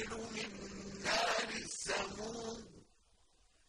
يَحْتَمِلُ